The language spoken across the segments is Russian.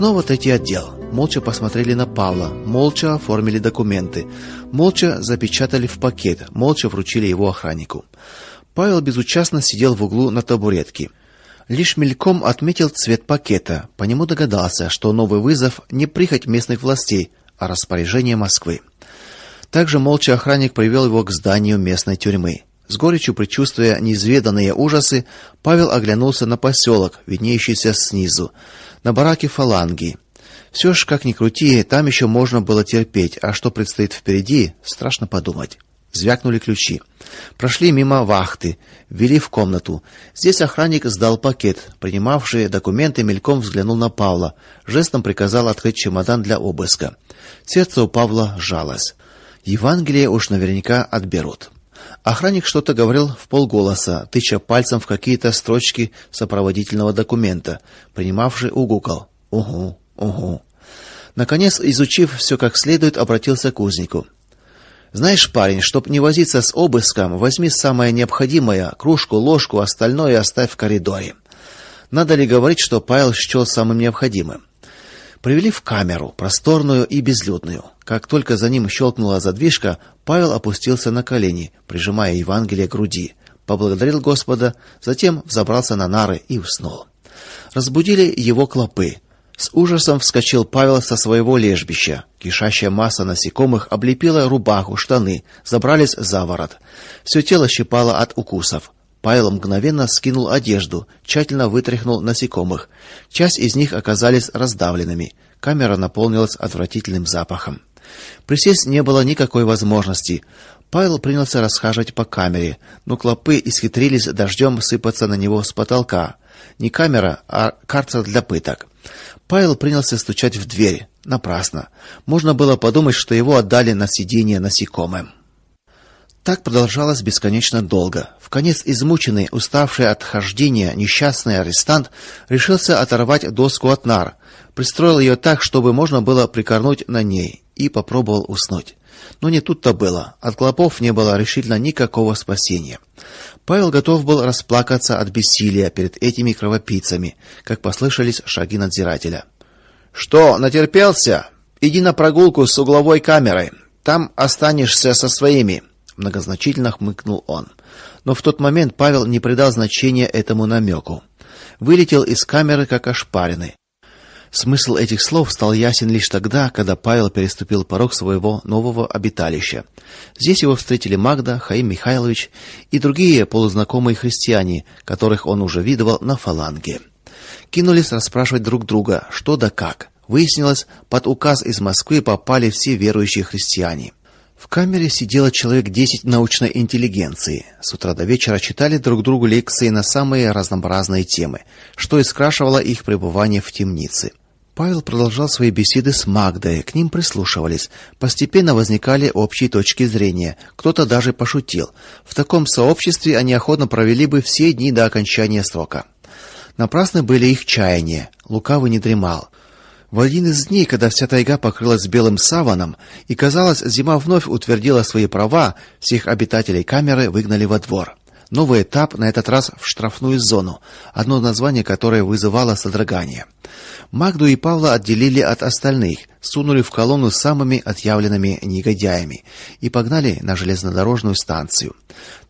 Снова третий отдел. Молча посмотрели на Павла, молча оформили документы, молча запечатали в пакет, молча вручили его охраннику. Павел безучастно сидел в углу на табуретке. Лишь мельком отметил цвет пакета, по нему догадался, что новый вызов не прихоть местных властей, а распоряжение Москвы. Также молча охранник привел его к зданию местной тюрьмы. С горечью предчувствуя неизведанные ужасы, Павел оглянулся на поселок, виднеющийся снизу, на бараки фаланги. Все ж как ни крути, там еще можно было терпеть, а что предстоит впереди, страшно подумать. Звякнули ключи. Прошли мимо вахты, ввели в комнату. Здесь охранник сдал пакет. Принимавший документы мельком взглянул на Павла, жестом приказал открыть чемодан для обыска. Сердце у Павла сжалось. Евангелие уж наверняка отберут. Охранник что-то говорил в полголоса, тыча пальцем в какие-то строчки сопроводительного документа. Принимавший угукал: "Угу, угу". Наконец, изучив все как следует, обратился к узнику. Знаешь, парень, чтоб не возиться с обыском, возьми самое необходимое: кружку, ложку, остальное оставь в коридоре. Надо ли говорить, что Павел счел самым необходимым? Привели в камеру, просторную и безлюдную. Как только за ним щелкнула задвижка, Павел опустился на колени, прижимая Евангелие к груди, поблагодарил Господа, затем взобрался на нары и уснул. Разбудили его клопы. С ужасом вскочил Павел со своего лежбища. Кишащая масса насекомых облепила рубаху, штаны, забрались за ворот. Все тело щипало от укусов. Павел мгновенно скинул одежду, тщательно вытряхнул насекомых. Часть из них оказались раздавленными. Камера наполнилась отвратительным запахом. Присесть не было никакой возможности. Павел принялся расхаживать по камере, но клопы исхитрились дождем сыпаться на него с потолка. Не камера, а карцер для пыток. Павел принялся стучать в дверь. Напрасно. Можно было подумать, что его отдали на съедение насекомым. Так продолжалось бесконечно долго. В конец измученный, уставший от хождения несчастный арестант решился оторвать доску от нар, пристроил ее так, чтобы можно было прикорнуть на ней, и попробовал уснуть. Но не тут-то было. От клопов не было решительно никакого спасения. Павел готов был расплакаться от бессилия перед этими кровопийцами, как послышались шаги надзирателя. Что, натерпелся? Иди на прогулку с угловой камерой. Там останешься со своими многозначительно хмыкнул он. Но в тот момент Павел не придал значения этому намеку. Вылетел из камеры как ошпаренный. Смысл этих слов стал ясен лишь тогда, когда Павел переступил порог своего нового обиталища. Здесь его встретили Магда, Хаим Михайлович и другие полузнакомые христиане, которых он уже видывал на фаланге. Кинулись расспрашивать друг друга, что да как. Выяснилось, под указ из Москвы попали все верующие христиане. В камере сидело человек десять научной интеллигенции. С утра до вечера читали друг другу лекции на самые разнообразные темы, что искрашивало их пребывание в темнице. Павел продолжал свои беседы с Магдой, к ним прислушивались. Постепенно возникали общие точки зрения. Кто-то даже пошутил. В таком сообществе они охотно провели бы все дни до окончания срока. Напрасны были их чаяния. Лукавый не дремал. В один из дней, когда вся тайга покрылась белым саваном, и казалось, зима вновь утвердила свои права, всех обитателей камеры выгнали во двор. Новый этап, на этот раз в штрафную зону, одно название которое вызывало содрогание. Магду и Павла отделили от остальных, сунули в колонну с самыми отъявленными негодяями и погнали на железнодорожную станцию.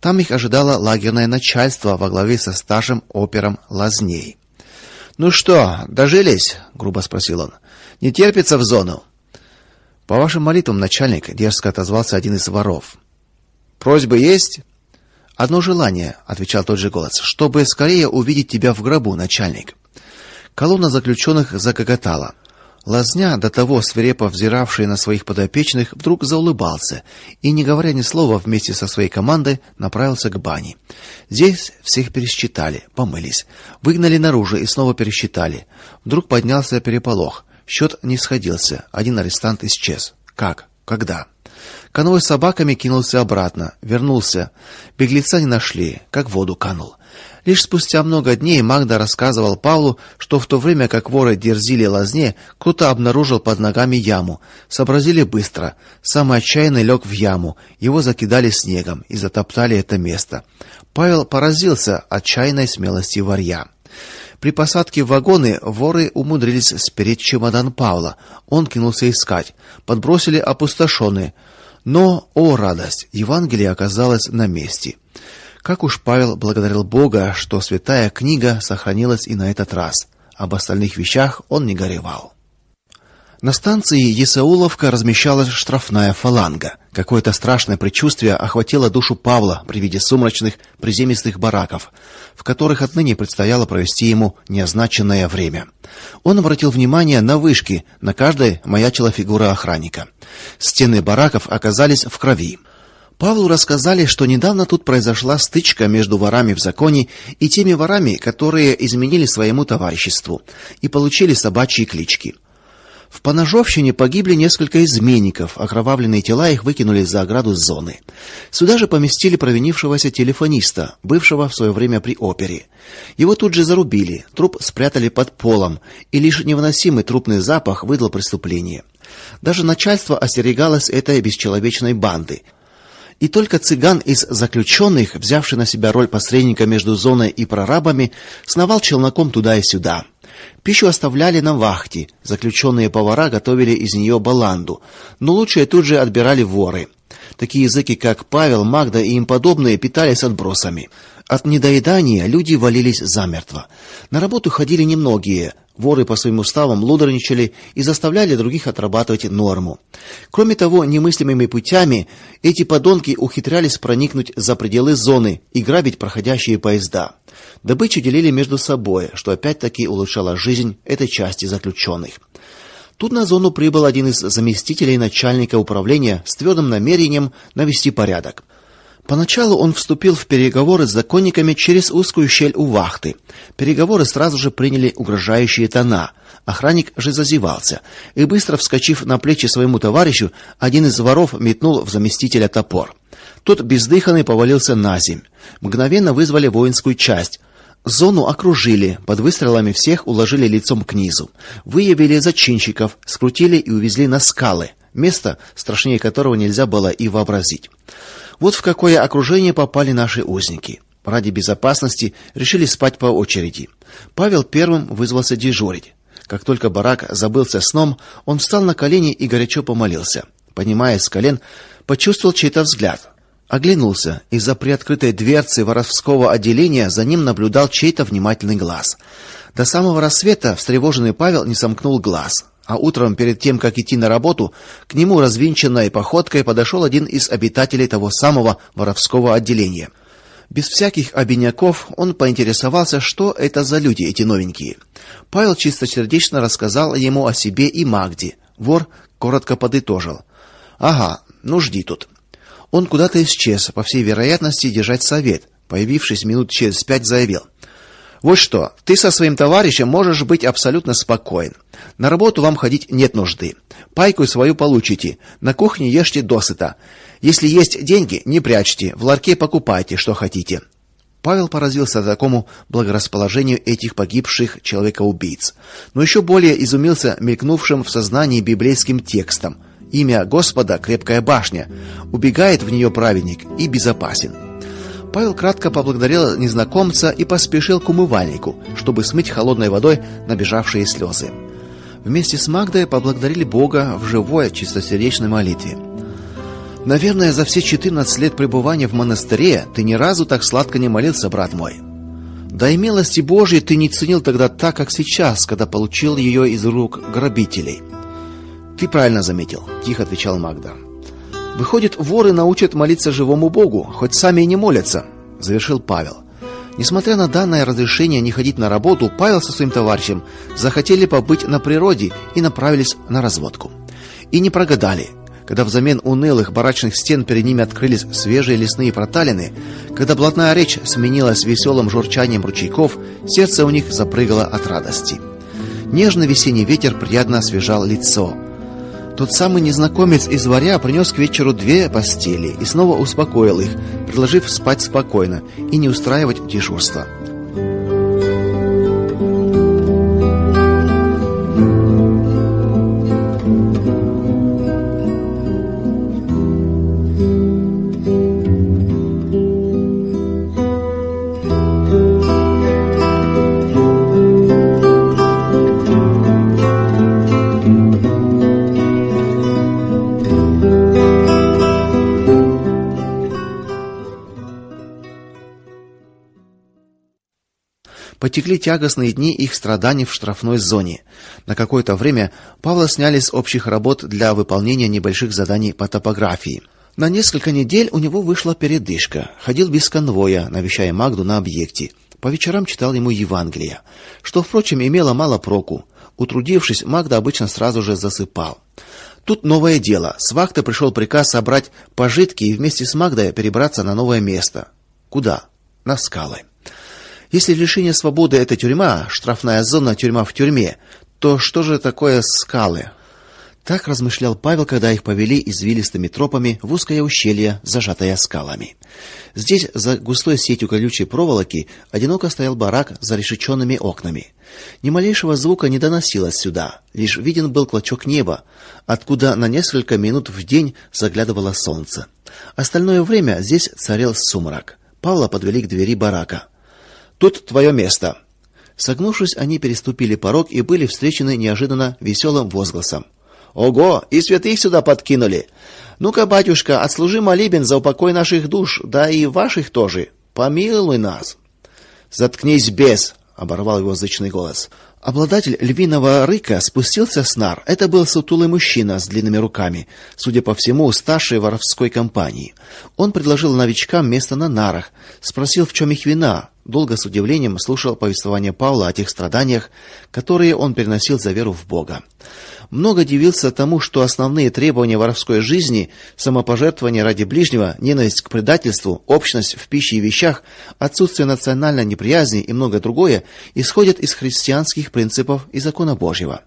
Там их ожидало лагерное начальство во главе со старшим опером Лазней. Ну что, дожились? грубо спросил он. Не терпится в зону. По вашим молитвам, начальник, дерзко отозвался один из воров. Просьбы есть? Одно желание, отвечал тот же голос, чтобы скорее увидеть тебя в гробу, начальник. Колонна заключенных загоготала. Лазня, до того свирепо взиравший на своих подопечных, вдруг заулыбался и, не говоря ни слова, вместе со своей командой направился к бане. Здесь всех пересчитали, помылись, выгнали наружу и снова пересчитали. Вдруг поднялся переполох. Счет не сходился. Один арестант исчез. Как? Когда? Конвой с собаками кинулся обратно, вернулся. Беглеца не нашли, как воду канул. Лишь спустя много дней Магда рассказывал Павлу, что в то время, как воры дерзили лазне, кто-то обнаружил под ногами яму. Сообразили быстро. Самый отчаянный лег в яму. Его закидали снегом и затоптали это место. Павел поразился отчаянной смелости варья. При посадке в вагоны воры умудрились спереть чемодан Павла. Он кинулся искать. Подбросили опустошенный. Но, о радость, Евангелие оказалось на месте. Как уж Павел благодарил Бога, что святая книга сохранилась и на этот раз. Об остальных вещах он не горевал. На станции Есауловка размещалась штрафная фаланга. Какое-то страшное предчувствие охватило душу Павла при виде сумрачных приземистых бараков, в которых отныне предстояло провести ему неозначенное время. Он обратил внимание на вышки, на каждой маячила фигура охранника. Стены бараков оказались в крови. Павлу рассказали, что недавно тут произошла стычка между ворами в законе и теми ворами, которые изменили своему товариществу и получили собачьи клички. В Поножовщине погибли несколько изменников, окровавленные тела их выкинули за ограду зоны. Сюда же поместили провинившегося телефониста, бывшего в свое время при опере. Его тут же зарубили, труп спрятали под полом, и лишь невыносимый трупный запах выдал преступление. Даже начальство остерегалось этой бесчеловечной банды. И только цыган из заключенных, взявший на себя роль посредника между зоной и прорабами, сновал челноком туда и сюда. Пищу оставляли на вахте. Заключенные повара готовили из нее баланду, но лучшее тут же отбирали воры. Такие языки, как Павел, Магда и им подобные, питались отбросами. От недоедания люди валились замертво. На работу ходили немногие. Воры по своим уставам лудорничали и заставляли других отрабатывать норму. Кроме того, немыслимыми путями эти подонки ухитрялись проникнуть за пределы зоны и грабить проходящие поезда. Добычу делили между собой, что опять-таки улучшало жизнь этой части заключенных. Тут на зону прибыл один из заместителей начальника управления с твердым намерением навести порядок. Поначалу он вступил в переговоры с законниками через узкую щель у вахты. Переговоры сразу же приняли угрожающие тона. Охранник же зазевался, и быстро вскочив на плечи своему товарищу, один из воров метнул в заместителя топор. Тот бездыханный повалился на земь. Мгновенно вызвали воинскую часть. Зону окружили, под выстрелами всех уложили лицом к низу. Выявили зачинщиков, скрутили и увезли на скалы, место, страшнее которого нельзя было и вообразить. Вот в какое окружение попали наши узники. Ради безопасности решили спать по очереди. Павел первым вызвался дежурить. Как только барак забылся сном, он встал на колени и горячо помолился. Поднимаясь с колен, почувствовал чей-то взгляд. Оглянулся. Из-за приоткрытой дверцы воровского отделения за ним наблюдал чей-то внимательный глаз. До самого рассвета встревоженный Павел не сомкнул глаз. А утром, перед тем как идти на работу, к нему развинченной походкой подошел один из обитателей того самого воровского отделения. Без всяких обиняков он поинтересовался, что это за люди эти новенькие. Павел чистосердечно рассказал ему о себе и Магде. Вор коротко подытожил: "Ага, ну жди тут". Он куда-то исчез, по всей вероятности, держать совет. Появившись минут через пять, заявил: "Вот что, ты со своим товарищем можешь быть абсолютно спокоен. На работу вам ходить нет нужды. Пайку свою получите. На кухне ешьте досыта. Если есть деньги, не прячьте, в ларьке покупайте, что хотите". Павел поразился такому благорасположению этих погибших человекоубийц, но еще более изумился мелькнувшим в сознании библейским текстом: Имя Господа крепкая башня, убегает в нее праведник и безопасен. Павел кратко поблагодарил незнакомца и поспешил к умывальнику, чтобы смыть холодной водой набежавшие слезы. Вместе с Магдой поблагодарили Бога в живой чистосердечной молитве. Наверное, за все 14 лет пребывания в монастыре ты ни разу так сладко не молился, брат мой. Да и милости Божьей ты не ценил тогда так, как сейчас, когда получил ее из рук грабителей. Ты правильно заметил, тихо отвечал Магда. Выходит, воры научат молиться живому Богу, хоть сами и не молятся, завершил Павел. Несмотря на данное разрешение не ходить на работу, Павел со своим товарищем захотели побыть на природе и направились на разводку. И не прогадали. Когда взамен унылых барачных стен перед ними открылись свежие лесные проталины, когда блатная речь сменилась веселым журчанием ручейков, сердце у них запрыгало от радости. Нежный весенний ветер приятно освежал лицо. Тот самый незнакомец из Варя принес к вечеру две постели и снова успокоил их, предложив спать спокойно и не устраивать дежурства. Потекли тягостные дни их страданий в штрафной зоне. На какое-то время Павла сняли с общих работ для выполнения небольших заданий по топографии. На несколько недель у него вышла передышка. Ходил без конвоя, навещая Магду на объекте. По вечерам читал ему Евангелие, что, впрочем, имело мало проку. Утрудившись, Магда обычно сразу же засыпал. Тут новое дело. С вахты пришел приказ собрать пожитки и вместе с Магдой перебраться на новое место. Куда? На скалы. Если лишение свободы это тюрьма, штрафная зона, тюрьма в тюрьме, то что же такое скалы? Так размышлял Павел, когда их повели извилистыми тропами в узкое ущелье, зажатое скалами. Здесь, за густой сетью колючей проволоки, одиноко стоял барак за решетченными окнами. Ни малейшего звука не доносилось сюда, лишь виден был клочок неба, откуда на несколько минут в день заглядывало солнце. Остальное время здесь царил сумрак. Павла подвели к двери барака. Тут твое место. Согнувшись, они переступили порог и были встречены неожиданно веселым возгласом. Ого, и святых сюда подкинули. Ну-ка, батюшка, отслужи молебен за упокой наших душ, да и ваших тоже. Помилуй нас. Заткнись, бес, оборвал его зычный голос. Обладатель львиного рыка спустился с нар. Это был сутулый мужчина с длинными руками, судя по всему, старший воровской компании. Он предложил новичкам место на нарах, спросил, в чем их вина. Долго с удивлением слушал повествование Павла о тех страданиях, которые он переносил за веру в Бога много дивился тому, что основные требования воровской жизни самопожертвование ради ближнего, ненависть к предательству, общность в пище и вещах, отсутствие национальной неприязни и многое другое исходят из христианских принципов и закона Божьего.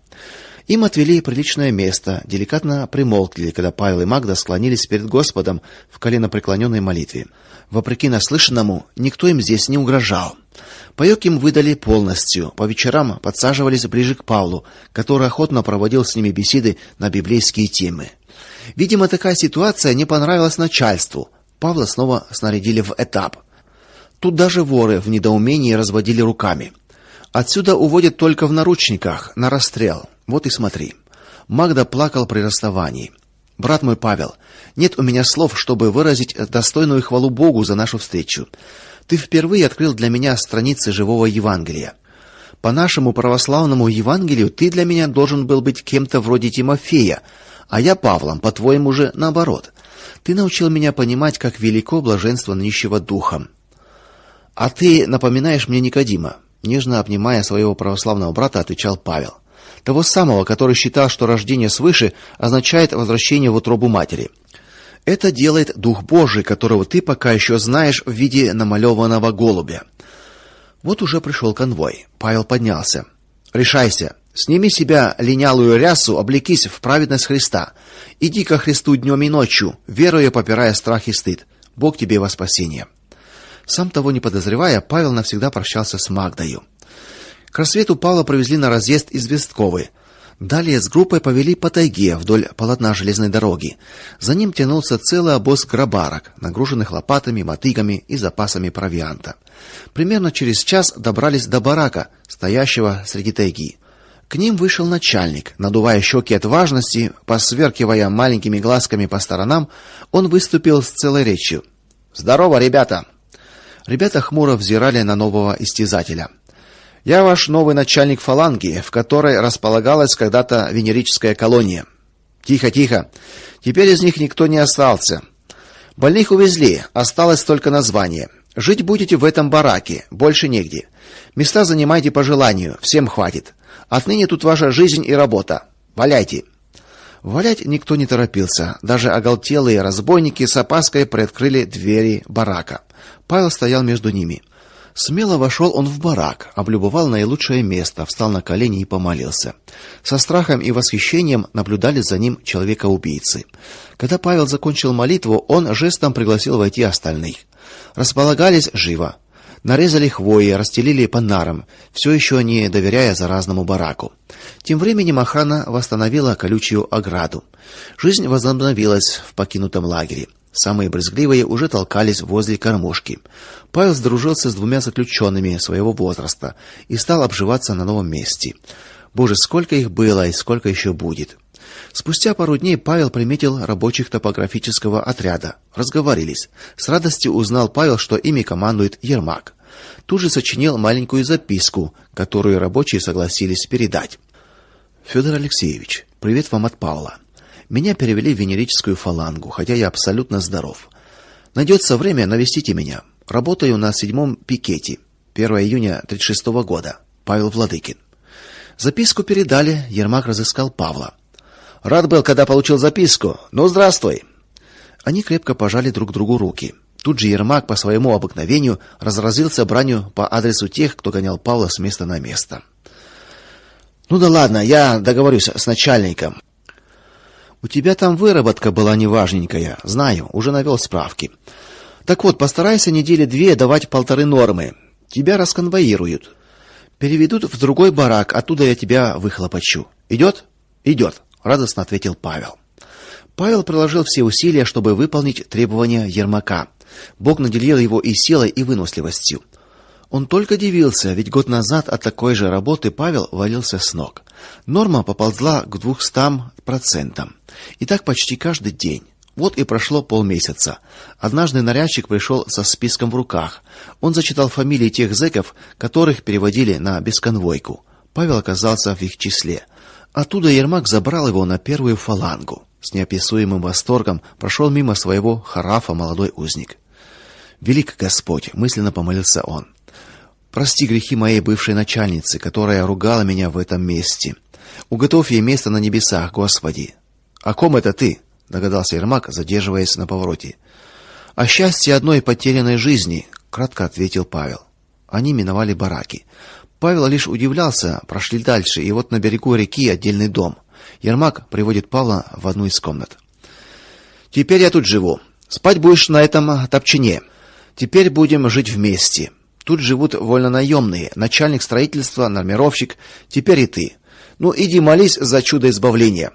Им отвели приличное место, деликатно примолкли, когда Павел и Магда склонились перед Господом в коленопреклоненной молитве. Вопреки наслышанному, никто им здесь не угрожал. Паёк им выдали полностью. По вечерам подсаживались ближе к Павлу, который охотно проводил с ними беседы на библейские темы. Видимо, такая ситуация не понравилась начальству. Павла снова снарядили в этап. Тут даже воры в недоумении разводили руками. Отсюда уводят только в наручниках, на расстрел. Вот и смотри. Магда плакал при расставании. Брат мой Павел, нет у меня слов, чтобы выразить достойную хвалу Богу за нашу встречу. Ты впервые открыл для меня страницы живого Евангелия. По нашему православному Евангелию ты для меня должен был быть кем-то вроде Тимофея, а я Павлом, по-твоему же наоборот. Ты научил меня понимать, как велико блаженство нищего духом. А ты напоминаешь мне Никодима, нежно обнимая своего православного брата, отвечал Павел. Того самого, который считал, что рождение свыше означает возвращение в утробу матери. Это делает Дух Божий, которого ты пока еще знаешь в виде намалеванного голубя. Вот уже пришел конвой. Павел поднялся. Решайся. Сними себя линялую рясу, облекись в праведность Христа. Иди ко Христу днем и ночью, веруя, попирая страх и стыд. Бог тебе во спасение. Сам того не подозревая, Павел навсегда прощался с Магдою. К рассвету Павла провезли на разъезд из Вестковы. Далее с группой повели по тайге вдоль полотна железной дороги. За ним тянулся целый обоз грабарок, нагруженных лопатами, мотыгами и запасами провианта. Примерно через час добрались до барака, стоящего среди тайги. К ним вышел начальник, надувая щеки от важности, посверкивая маленькими глазками по сторонам, он выступил с целой речью. "Здорово, ребята". Ребята хмуро взирали на нового истязателя. Я ваш новый начальник фаланги, в которой располагалась когда-то венерическая колония. Тихо, тихо. Теперь из них никто не остался. Больных увезли, осталось только название. Жить будете в этом бараке, больше негде. Места занимайте по желанию, всем хватит. Отныне тут ваша жизнь и работа. Валяйте. Валять никто не торопился. Даже оголтелые разбойники с опаской приоткрыли двери барака. Павел стоял между ними. Смело вошел он в барак, облюбовал наилучшее место, встал на колени и помолился. Со страхом и восхищением наблюдали за ним человека-убийцы. Когда Павел закончил молитву, он жестом пригласил войти остальных. Располагались живо. Нарезали хвои, расстелили по нарам, все еще не доверяя заразному бараку. Тем временем охрана восстановила колючую ограду. Жизнь возобновилась в покинутом лагере. Самые брезгливые уже толкались возле кормушки. Павел сдружился с двумя заключенными своего возраста и стал обживаться на новом месте. Боже, сколько их было и сколько еще будет. Спустя пару дней Павел приметил рабочих топографического отряда. Разговорились. С радостью узнал Павел, что ими командует Ермак. тут же сочинил маленькую записку, которую рабочие согласились передать. Федор Алексеевич, привет вам от Павла. Меня перевели в венерическую фалангу, хотя я абсолютно здоров. Найдется время, навестите меня. Работаю на седьмом пикете. 1 июня 36 -го года. Павел Владыкин. Записку передали, Ермак разыскал Павла. Рад был, когда получил записку. Ну, здравствуй. Они крепко пожали друг другу руки. Тут же Ермак по своему обыкновению разразился бранью по адресу тех, кто гонял Павла с места на место. Ну да ладно, я договорюсь с начальником. У тебя там выработка была неважненькая, знаю, уже навел справки. Так вот, постарайся недели две давать полторы нормы. Тебя расконвоируют. Переведут в другой барак, оттуда я тебя выхлопочу. Идет? Идет, радостно ответил Павел. Павел приложил все усилия, чтобы выполнить требования Ермака. Бог наделил его и силой, и выносливостью. Он только дивился, ведь год назад от такой же работы Павел валился с ног. Норма поползла к двухстам процентам. И так почти каждый день. Вот и прошло полмесяца. Однажды нарядчик пришел со списком в руках. Он зачитал фамилии тех зэков, которых переводили на бесконвойку. Павел оказался в их числе. Оттуда Ермак забрал его на первую фалангу. С неописуемым восторгом прошел мимо своего харафа молодой узник. Велик Господь, мысленно помолился он. Прости грехи моей бывшей начальницы, которая ругала меня в этом месте. Уготовь ей место на небесах, Господи. О ком это ты? догадался Ермак, задерживаясь на повороте. О счастье одной потерянной жизни, кратко ответил Павел. Они миновали бараки. Павел лишь удивлялся, прошли дальше, и вот на берегу реки отдельный дом. Ермак приводит Павла в одну из комнат. Теперь я тут живу. Спать будешь на этом топчине. Теперь будем жить вместе. Тут живут вольнонаемные, начальник строительства, нормировщик, теперь и ты. Ну иди молись за чудо избавления.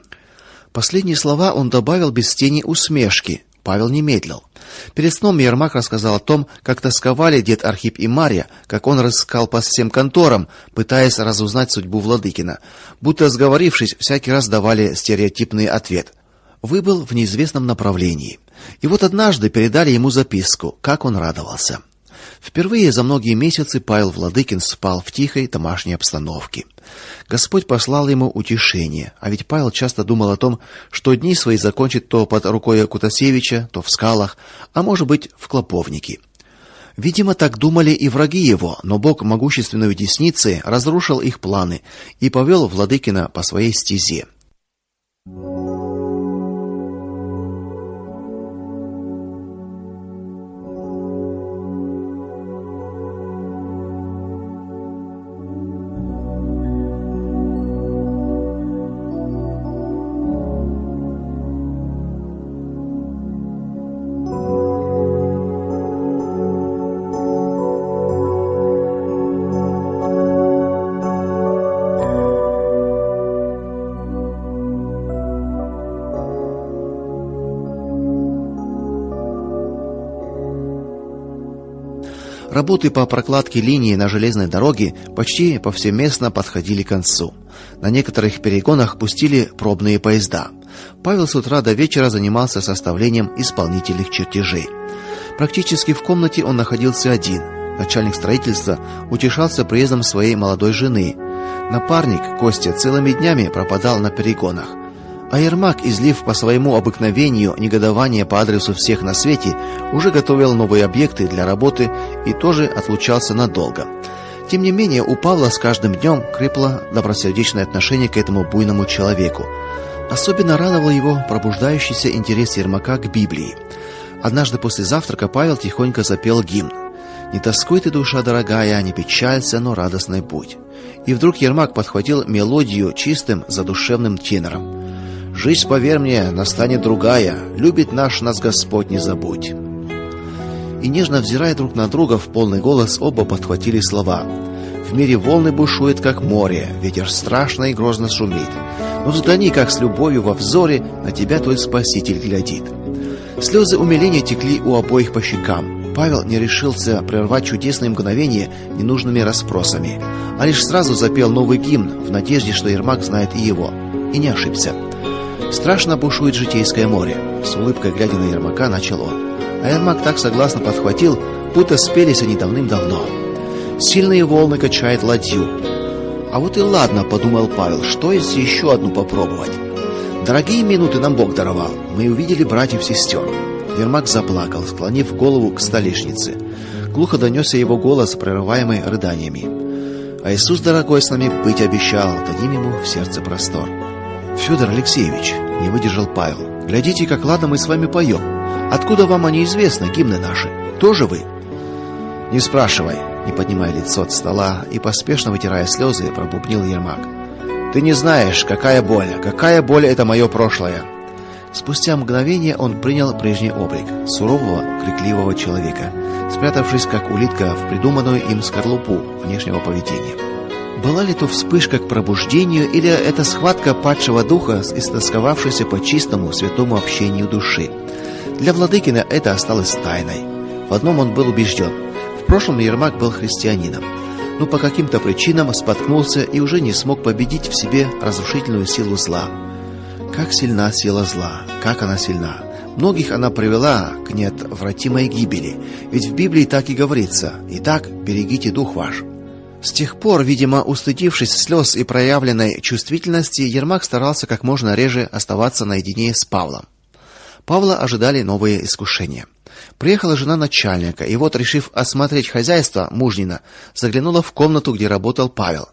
Последние слова он добавил без тени усмешки. Павел не медлил. Перед сном Ермак рассказал о том, как тосковали дед Архип и Марья, как он рыскал по всем конторам, пытаясь разузнать судьбу Владыкина. Будто сговорившись, всякий раз давали стереотипный ответ. Выбыл в неизвестном направлении. И вот однажды передали ему записку, как он радовался. Впервые за многие месяцы Павел Владыкин спал в тихой домашней обстановке. Господь послал ему утешение, а ведь Павел часто думал о том, что дни свои закончит то под рукой Кутасевича, то в скалах, а может быть, в клоповнике. Видимо, так думали и враги его, но Бог могущественной десницей разрушил их планы и повел Владыкина по своей стезе. Работы по прокладке линии на железной дороге почти повсеместно подходили к концу. На некоторых перегонах пустили пробные поезда. Павел с утра до вечера занимался составлением исполнительных чертежей. Практически в комнате он находился один. Начальник строительства утешался приездом своей молодой жены. Напарник Костя целыми днями пропадал на перегонах. А Ермак, излив по своему обыкновению негодование по адресу всех на свете, уже готовил новые объекты для работы и тоже отлучался надолго. Тем не менее, у Павла с каждым днем крепло добросердечное отношение к этому буйному человеку. Особенно радовал его пробуждающийся интерес Ермака к Библии. Однажды после завтрака Павел тихонько запел гимн. Не тоскуй ты, душа дорогая, не печалься, но радостный будь. И вдруг Ермак подхватил мелодию чистым задушевным тенором. Жизнь, поверь мне, настанет другая. Любит наш нас Господь, не забудь. И нежно взирая друг на друга в полный голос, оба подхватили слова. В мире волны бушует, как море, ветер страшно и грозно шумит. Но взгляни, как с любовью во взоре на тебя твой Спаситель глядит. Слезы умиления текли у обоих по щекам. Павел не решился прервать чудесное мгновение ненужными расспросами, а лишь сразу запел новый гимн в надежде, что Ермак знает и его. И не ошибся. Страшно бушует житейское море, с улыбкой глядя на Ермака начал он. А Ермак так согласно подхватил, будто спелись они давным-давно. Сильные волны качают ладью. А вот и ладно, подумал Павел, что если еще одну попробовать? Дорогие минуты нам Бог даровал. Мы увидели братьев сестер. Ермак заплакал, склонив голову к столешнице. Глухо донесся его голос, прерываемый рыданиями. А Иисус, дорогой, с нами быть обещал, дадим ему в сердце простор. Федор Алексеевич, не выдержал Павел. Глядите, как ладно мы с вами поем. Откуда вам они известны, гимны наши? Тоже вы? Не спрашивай, не поднимая лицо от стола и поспешно вытирая слезы, пробубнил Ермак. Ты не знаешь, какая боль, какая боль это мое прошлое. Спустя мгновение он принял прежний облик сурового, крикливого человека, спрятавшись как улитка в придуманную им скорлупу внешнего поведения. Была ли то вспышка к пробуждению или это схватка падшего духа, истосковавшейся по чистому, святому общению души? Для Владыкина это осталось тайной. В одном он был убежден. В прошлом Ермак был христианином, но по каким-то причинам споткнулся и уже не смог победить в себе разрушительную силу зла. Как сильна сила зла, как она сильна. Многих она привела к неотвратимой гибели, ведь в Библии так и говорится: "Итак, берегите дух ваш". С тех пор, видимо, устыдившись слез и проявленной чувствительности, Ермак старался как можно реже оставаться наедине с Павлом. Павла ожидали новые искушения. Приехала жена начальника, и вот, решив осмотреть хозяйство мужнина, заглянула в комнату, где работал Павел.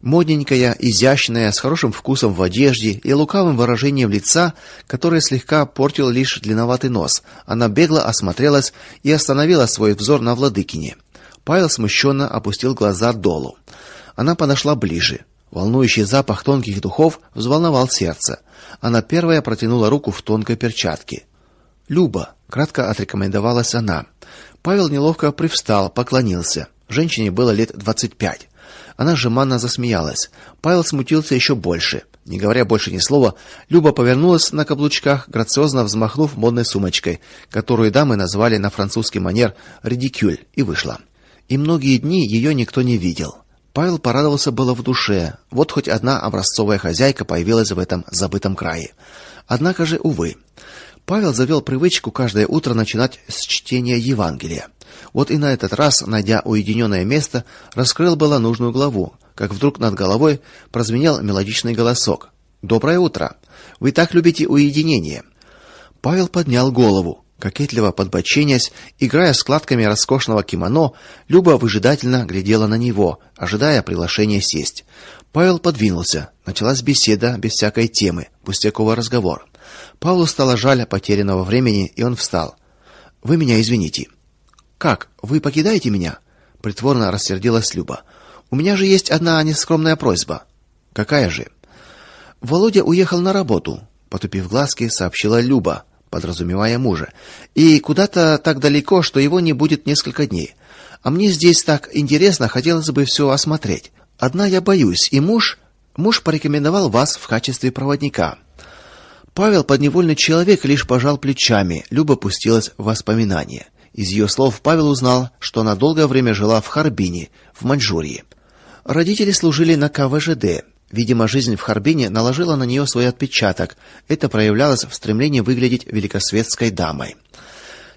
Модненькая, изящная, с хорошим вкусом в одежде и лукавым выражением лица, которое слегка портил лишь длинноватый нос. Она бегло осмотрелась и остановила свой взор на владыкине. Павел смущенно опустил глаза долу. Она подошла ближе. Волнующий запах тонких духов взволновал сердце. Она первая протянула руку в тонкой перчатке. "Люба", кратко отрекомендовалась она. Павел неловко привстал, поклонился. Женщине было лет двадцать пять. Она жеманно засмеялась. Павел смутился еще больше. Не говоря больше ни слова, Люба повернулась на каблучках, грациозно взмахнув модной сумочкой, которую дамы назвали на французский манер редикюль, и вышла. И многие дни ее никто не видел. Павел порадовался было в душе. Вот хоть одна образцовая хозяйка появилась в этом забытом крае. Однако же, увы. Павел завел привычку каждое утро начинать с чтения Евангелия. Вот и на этот раз, найдя уединенное место, раскрыл было нужную главу, как вдруг над головой прозвенел мелодичный голосок. Доброе утро. Вы так любите уединение. Павел поднял голову. Кокетливо подбоченясь, играя складками роскошного кимоно, Люба выжидательно глядела на него, ожидая приглашения сесть. Павел подвинулся. Началась беседа без всякой темы, пустяковый разговор. Павлу стало жаль потерянного времени, и он встал. Вы меня извините. Как? Вы покидаете меня? притворно рассердилась Люба. У меня же есть одна нескромная просьба. Какая же? Володя уехал на работу, потупив глазки, сообщила Люба подразумевая мужа, и куда-то так далеко, что его не будет несколько дней. А мне здесь так интересно, хотелось бы все осмотреть. Одна я боюсь, и муж, муж порекомендовал вас в качестве проводника. Павел, подневольный человек, лишь пожал плечами. Люба пустилась в воспоминания. Из ее слов Павел узнал, что она долгое время жила в Харбине, в Маньчжурии. Родители служили на КВЖД. Видимо, жизнь в Харбине наложила на нее свой отпечаток. Это проявлялось в стремлении выглядеть великосветской дамой.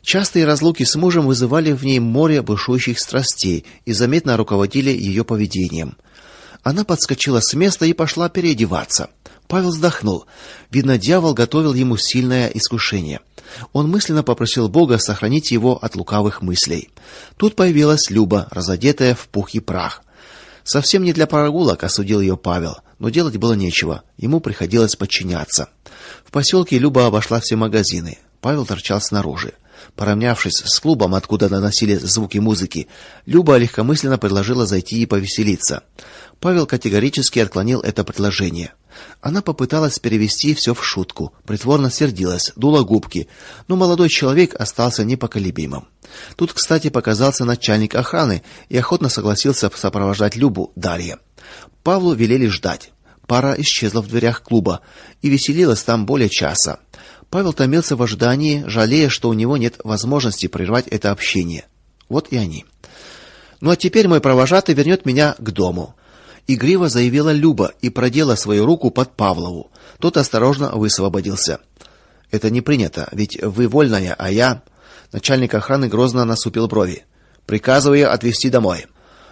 Частые разлуки с мужем вызывали в ней море бушующих страстей и заметно руководили ее поведением. Она подскочила с места и пошла переодеваться. Павел вздохнул. Видно, дьявол готовил ему сильное искушение. Он мысленно попросил Бога сохранить его от лукавых мыслей. Тут появилась Люба, разодетая в пух и прах. Совсем не для прогулок, осудил ее Павел но делать было нечего. Ему приходилось подчиняться. В поселке Люба обошла все магазины. Павел торчал снаружи. Поравнявшись с клубом, откуда доносили звуки музыки, Люба легкомысленно предложила зайти и повеселиться. Павел категорически отклонил это предложение. Она попыталась перевести все в шутку, притворно сердилась, дула губки, но молодой человек остался непоколебимым. Тут, кстати, показался начальник охраны и охотно согласился сопровождать Любу Дарья. Павлу велели ждать. Пара исчезла в дверях клуба и веселилась там более часа. Павел томился в ожидании, жалея, что у него нет возможности прервать это общение. Вот и они. Ну а теперь мой провожатый вернет меня к дому. Игриво заявила Люба и продела свою руку под Павлову. Тот осторожно высвободился. Это не принято, ведь вы вольная, а я Начальник охраны грозно насупил брови. Приказываю отвезти домой.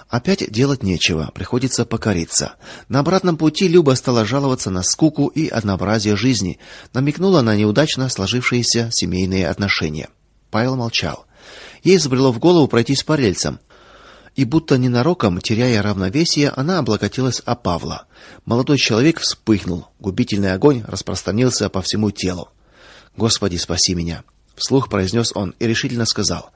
Опять делать нечего, приходится покориться. На обратном пути Люба стала жаловаться на скуку и однообразие жизни, намекнула на неудачно сложившиеся семейные отношения. Павел молчал. Ей взбрело в голову пройтись по рельсам. И будто ненароком, теряя равновесие, она облокотилась о Павла. Молодой человек вспыхнул, губительный огонь распространился по всему телу. Господи, спаси меня, вслух произнес он и решительно сказал: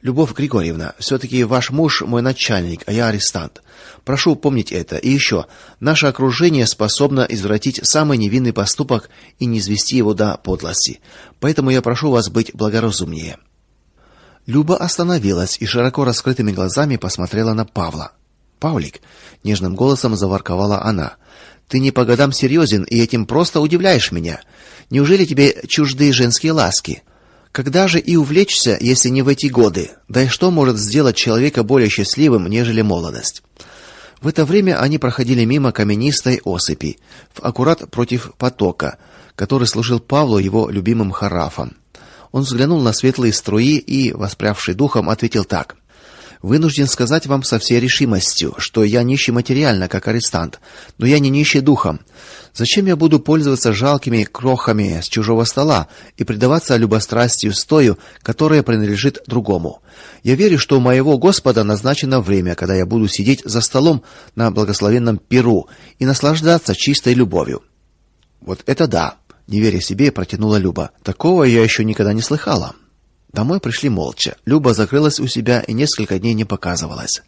Любовь Григорьевна, все таки ваш муж мой начальник, а я арестант. Прошу помнить это. И еще, наше окружение способно извратить самый невинный поступок и не извести его до подлости. Поэтому я прошу вас быть благоразумнее. Люба остановилась и широко раскрытыми глазами посмотрела на Павла. "Павлик", нежным голосом заворковала она. "Ты не по годам серьезен и этим просто удивляешь меня. Неужели тебе чужды женские ласки?" Когда же и увлечься, если не в эти годы? Да и что может сделать человека более счастливым, нежели молодость? В это время они проходили мимо каменистой осыпи, в аккурат против потока, который служил Павлу его любимым харафом. Он взглянул на светлые струи и, воспрявший духом, ответил так: Вынужден сказать вам со всей решимостью, что я нищий материально, как арестант, но я не нищий духом. Зачем я буду пользоваться жалкими крохами с чужого стола и предаваться любострастию с тою, которая принадлежит другому? Я верю, что у моего Господа назначено время, когда я буду сидеть за столом на благословенном пиру и наслаждаться чистой любовью. Вот это да, не веря себе, протянула Люба. Такого я еще никогда не слыхала. Домой пришли молча. Люба закрылась у себя и несколько дней не показывалась.